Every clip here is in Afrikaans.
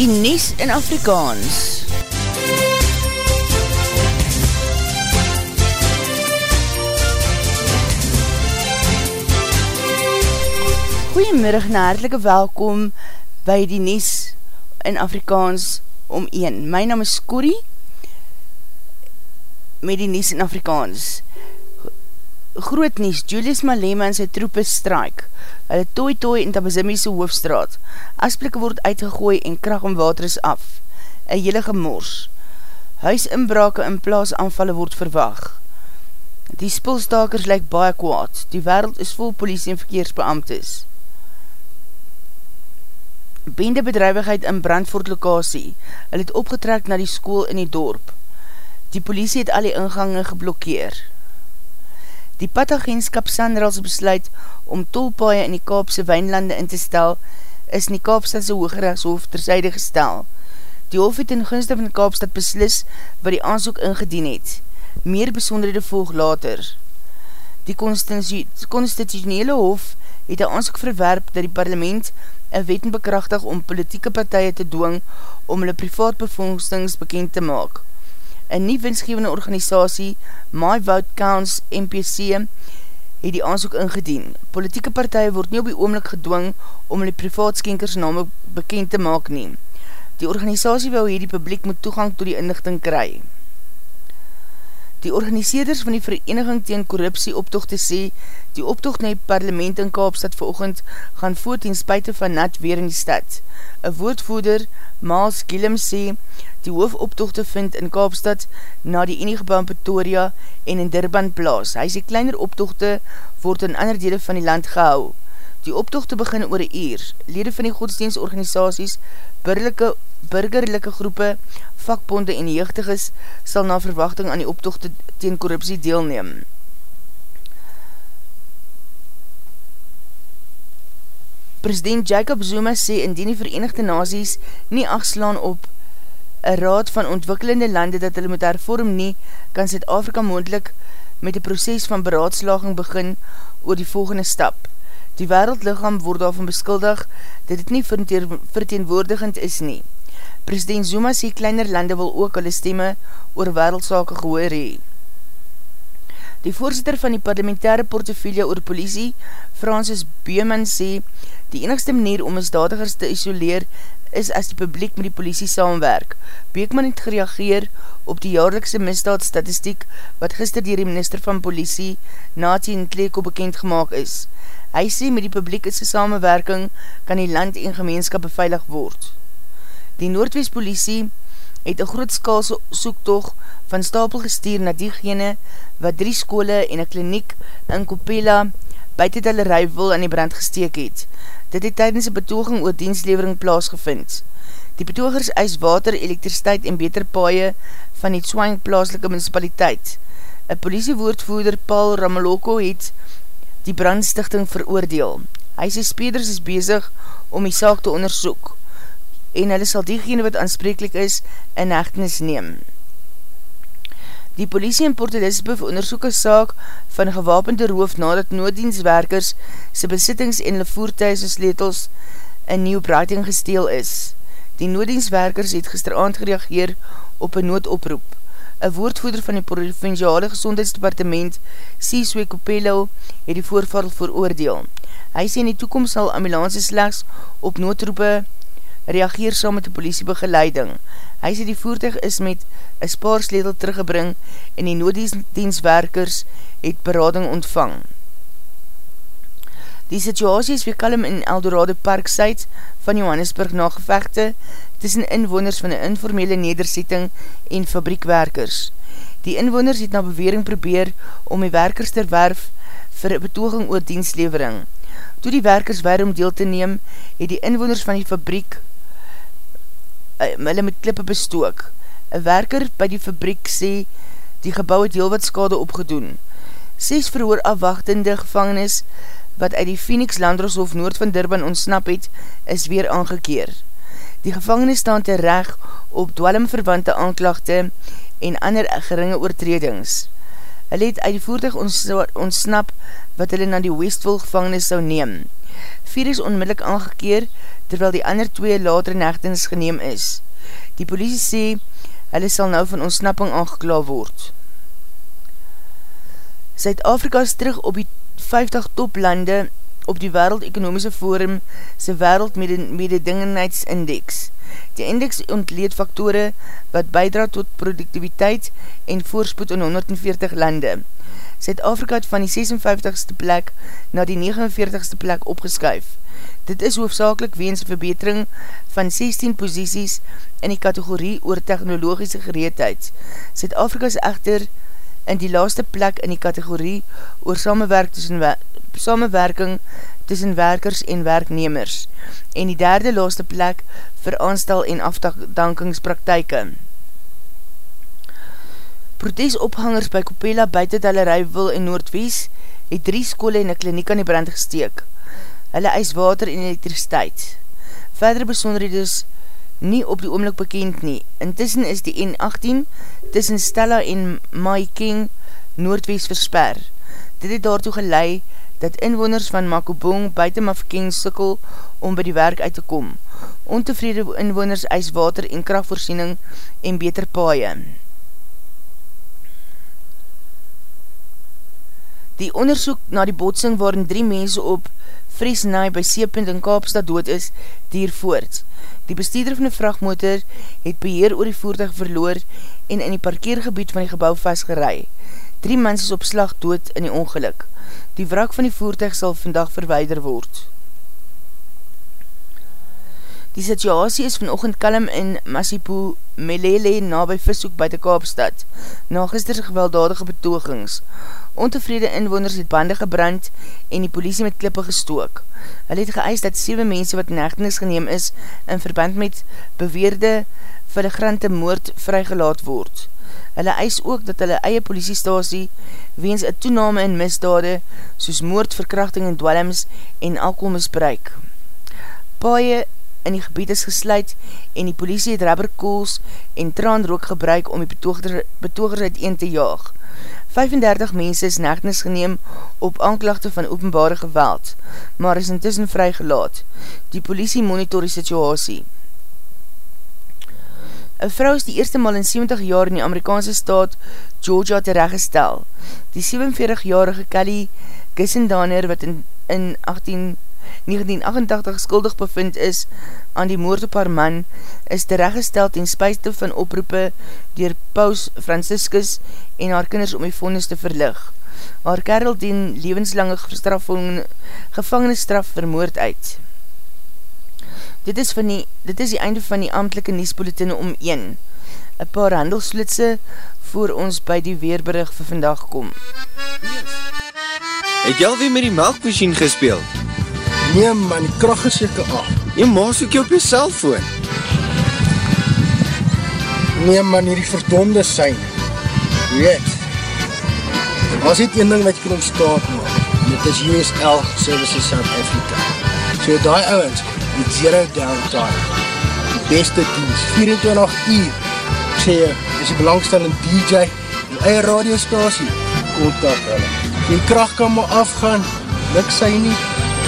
die Nies in Afrikaans. Goeiemiddag en hartelike welkom by die Nies in Afrikaans om 1. My naam is Corrie met die Nies in Afrikaans. Groot Nies, Julius Malema en sy troepe strike hulle Toi Toi in Tabazimiese hoofstraat. Asplikke word uitgegooi en kracht en water is af. Een hele gemors. Huisinbrake in plaas aanvallen word verwag. Die spulstakers lyk baie kwaad. Die wereld is vol politie en verkeersbeamtes. Bende bedrijwigheid in Brandvoort lokasie. Hulle het opgetrek na die school in die dorp. Die politie het al die ingange geblokkeer. Die padagentskap Sandrals besluit om tolpaaie in die Kaapse wijnlande in te stel, is in die Kaapstadse Hoogrechtshof terzijde gestel. Die hof het in gunste van die Kaapstad beslis wat die aanzoek ingedien het. Meer besonderhede volg later. Die constitutionele hof het een aanzoek verwerp dat die parlement een weten bekrachtig om politieke partije te dwing om hulle privaat bevondstings bekend te maak een nie winsgevende organisatie, My Vote Counts MPC, het die aanzoek ingedien. Politieke partij word nie op die oomlik gedwing om die privaatskenkers name bekend te maak nie. Die organisatie wil hier die publiek moet toegang to die inlichting kry. Die organiseerders van die Vereniging tegen Korruptie optocht te sê, die optocht na die parlement in Kaapstad verochend gaan voort in spuite van nat weer in die stad. Een woordvoerder, Maals Gillem sê, die hoofoptochte vind in Kaapstad na die enige baan Pretoria en in Durban plaas. Hy sê kleiner optochte word in ander dele van die land gehou. Die optochte begin oor een uur. Lede van die godsdienstorganisaties, burgerlijke, burgerlijke groepe, vakbonde en jeugdiges sal na verwachting aan die optochte teen korruptie deelneem. President Jacob Zuma sê indien die Verenigde Nazies nie achtslaan op een raad van ontwikkelende lande dat hulle met hervorm nie, kan Zuid-Afrika moendlik met die proces van beraadslaging begin oor die volgende stap. Die wereldlichaam word daarvan beskuldig dat dit nie verteenwoordigend is nie. President Zuma sê kleiner lande wil ook hulle stemme oor wereldsake gehoor hee. Die voorzitter van die parlementaire portofilio oor politie, Francis Beeman, sê die enigste manier om misdadigers te isoleer is as die publiek met die politie saamwerk. Beekman het gereageer op die jaarlikse misdaadstatistiek wat gister dier die minister van politie, Natie en Kleko bekend gemaakt is. Hy sê met die publiekse samenwerking kan die land en gemeenskap beveilig word. Die Noordwest politie het een grootskaalse soektocht van stapel gestuur na diegene wat drie skole en een kliniek in Kopela buiten hulle rijwil aan die brand gesteek het. Dit het tydens een betoging oor dienstlevering plaasgevind. Die betogers eis water, elektriciteit en beter paaie van die Tswang plaaslike municipaliteit. Een politiewoordvoerder Paul Ramaloko het die brandstichting veroordeel. Hy sê speders is bezig om die saak te onderzoek en hulle sal diegene wat aanspreeklik is in hechtenis neem. Die politie in Port Elizabeth onderzoek een saak van gewapende roof nadat nooddienstwerkers sy besittings en hulle voertuise sletels in Nieuw-Brighton gesteel is. Die nooddienstwerkers het gisteravond gereageer op een noodoproep. Een woordvoerder van die provinciale gezondheidsdepartement, Ceswe Kopelo, het die voorval veroordeel. Hy sê in die toekomst sal ambulance slechts op noodroepe reageer saam met die politiebegeleiding. Hy sê die voertuig is met een spaarsledel teruggebring en die nooddienstwerkers het berading ontvang. Die situasie is weer kalm in Eldorado Park Zuid van Johannesburg na gevechte tussen inwoners van die informele nederzetting en fabriekwerkers. Die inwoners het na bewering probeer om die werkers ter werf vir betoging oor dienstlevering. Toe die werkers weer om deel te neem, het die inwoners van die fabriek hulle met klippe bestook. Een werker by die fabriek sê die gebouw het heel wat skade opgedoen. Ses verhoor afwachtende gevangenis wat uit die Phoenix Landroshof Noord van Durban ontsnap het, is weer aangekeer. Die gevangenis staan te reg op dwelmverwante aanklachte en ander geringe oortredings. Hulle het uit die voertuig ontsnap wat hulle na die Westville gevangenis sou neem. Vier is onmiddellik aangekeer, terwyl die ander twee later nechtings geneem is. Die politie sê, hulle sal nou van ontsnapping aangekla word. Zuid-Afrika is terug op die 50 toplande op die Wereld Ekonomiese Forum sy Wereld Mededingenheidsindex. Die index ontleed faktore wat bijdra tot productiviteit en voorspoed in 140 lande. Zuid-Afrika het van die 56ste plek na die 49ste plek opgeskuif. Dit is hoofdzakelik weens verbetering van 16 posities in die kategorie oor technologische gereedheid. Zuid-Afrika is echter in die laaste plek in die kategorie oor samenwerk tussen samenwerking tussen werkers en werknemers en die derde laaste plek vir aanstel en afdankingspraktijke. Protesophangers by Kopela buiten Dallerijwil in Noordwies het drie skole en een kliniek aan die brand gesteek. Hulle eis water en elektriciteit. Verdere besonderheid is nie op die oomlik bekend nie. Intussen is die N18 tussen Stella en Mai King Noordwies versper. Dit het daartoe gelei dat inwoners van Makobong buiten Mafking sikkel om by die werk uit te kom. Ontevrede inwoners eis water en krachtvoorziening en beter paaie. Die onderzoek na die botsing waarin drie mense op Fresnaai by Seepunt in Kaapstad dood is, dier voort. Die bestuurder van die vrachtmotor het beheer oor die voertuig verloor en in die parkeergebied van die gebouw vastgerei. Drie mens is op slag dood in die ongeluk. Die wrak van die voertuig sal vandag verweider word. Die situasie is vanochtend kalm in Masipo Melele na by vishoek by de Kaapstad, na gister gewelddadige betogings. Ontevrede inwoners het bande gebrand en die politie met klippe gestook. Hulle het geëis dat 7 mense wat nechtenis geneem is in verband met beweerde filigrante moord vrygelaat word. Hulle eis ook dat hulle eie politiestasie weens een toename in misdade soos moord, verkrachting en dwellings en alcohol misbruik. In die gebied is gesluit en die politie het rubberkools en traanrook gebruik om die betogers uit een te jaag. 35 mense is nechtenis geneem op aanklachte van openbare geweld, maar is intussen vrygelaat. Die politie monitor die situasie. Een vrou is die eerste mal in 70 jaar in die Amerikaanse staat Georgia terechtgestel. Die 47-jarige Kelly Gissendaner, wat in, in 18, 1988 skuldig bevind is aan die moord op haar man, is terechtgestel ten spuiste van oproepe dier Paus Franciscus en haar kinders om die vondes te verlig. Haar kerel dien levenslange gevangenisstraf vermoord uit. Dit is, van die, dit is die einde van die amtelike Niespolitine om 1. Een paar handelsflitse voor ons by die weerberig vir vandag kom. Het jy alweer met die melkmachine gespeeld? Nee man, die kracht is jyke af. Jy maas ook jy op jy cellfoon. Nee man, hier die verdonde sein. Weet, was dit een ding wat jy kan ontstaan maak. Dit is USL Services South Africa. So die ouwens, met zero downtime. Die beste dienst, 24 uur. Ek sê jy, is die belangstellende DJ, die eie radiostasie, kontak hulle. Die kracht kan maar afgaan, luk sy nie,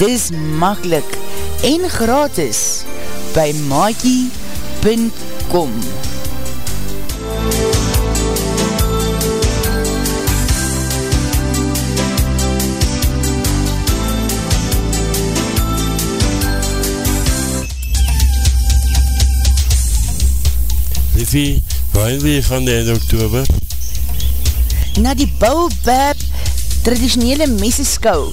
Dit is makkelijk en gratis by maakie.com Liffie, waar wil je van de einde oktober? Na die Baobab traditionele meseskou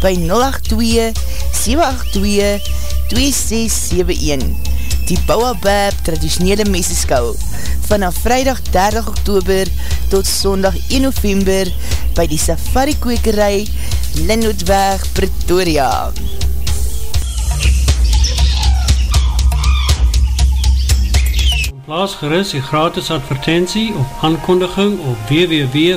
by 082-782-2671 Die Bouwabab traditionele meseskou vanaf vrijdag 30 oktober tot sondag 1 november by die safari kwekerij Linnootweg Pretoria. Plaas gerust die gratis advertentie of aankondiging op www.v.co.za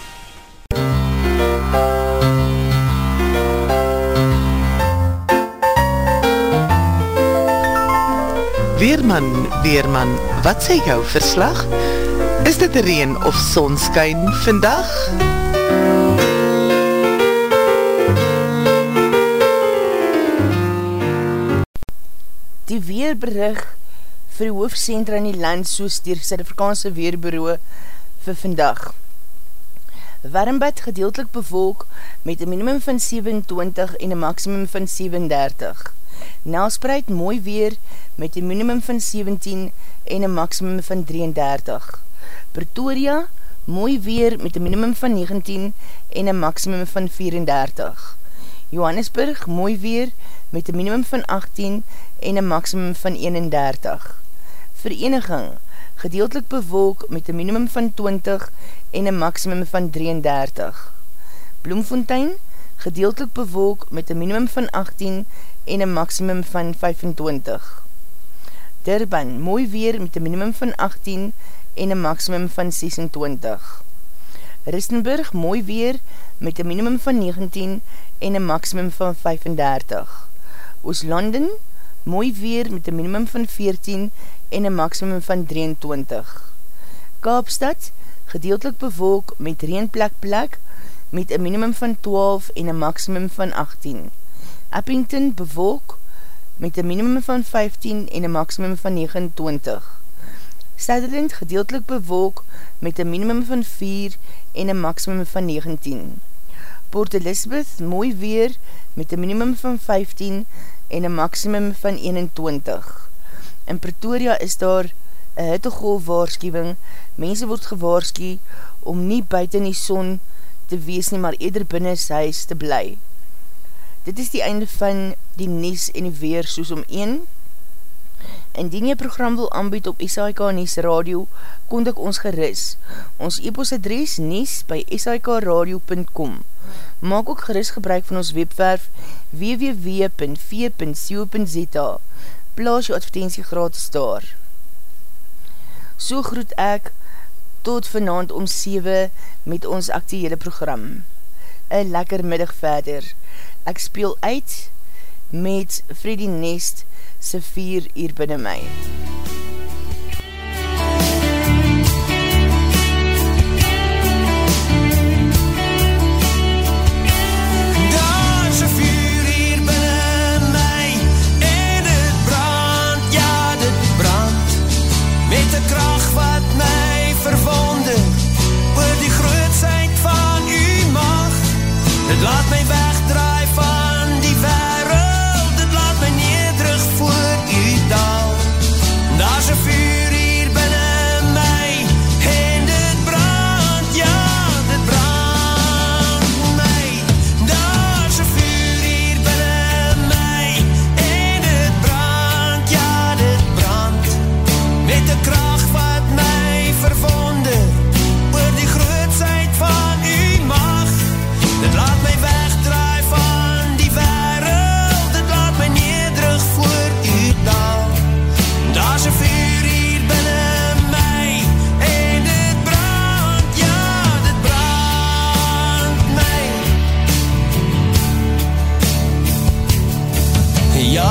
Weerman, Weerman, wat sê jou verslag? Is dit reen of sonskyn vandag? Die weerberig vir die hoofdcentra in die land soos die Suid-Afrikaanse Weerbureau vir vandag. Warmbad gedeeltelik bevolk met een minimum van 27 en een maximum van 37. Nelspreid mooi weer met een minimum van 17 en een maximum van 33. Pretoria, mooi weer met een minimum van 19 en een maximum van 34. Johannesburg, mooi weer met een minimum van 18 en een maximum van 31. Vereniging, gedeeltelik bewolk met een minimum van 20 en een maximum van 33. Bloemfontein, gedeeltelik bewolk met een minimum van 18 en een maximum van 25. Durban, mooi weer met een minimum van 18 en een maximum van 26. Ristenburg, mooi weer met een minimum van 19 en een maximum van 35. Ooslanden, mooi weer met een minimum van 14 en een maximum van 23. Kaapstad, gedeeltelik bewolk met reenplek plek met een minimum van 12 en een maximum van 18. Eppington bewolk met een minimum van 15 en een maximum van 29. Sutherland gedeeltelik bewolk met een minimum van 4 en een maximum van 19. Port Elizabeth mooi weer met een minimum van 15 en een maximum van 21. In Pretoria is daar een hittegolf waarschuwing. Mense word gewaarskie om nie buiten die son te wees nie, maar eerder binnen sy huis te bly. Dit is die einde van die Nies en die Weer soos om 1. Indien jy program wil aanbied op SAIK Nies Radio, kontak ons geris. Ons e-post adres nies by sikradio.com Maak ook geris gebruik van ons webwerf www.v.co.za Plaas jou advertentie gratis daar. So groet ek tot vanavond om 7 met ons actiehele program. Een lekker middag verder. Ek speel uit met Freddy Nest se 4 uur binnen my.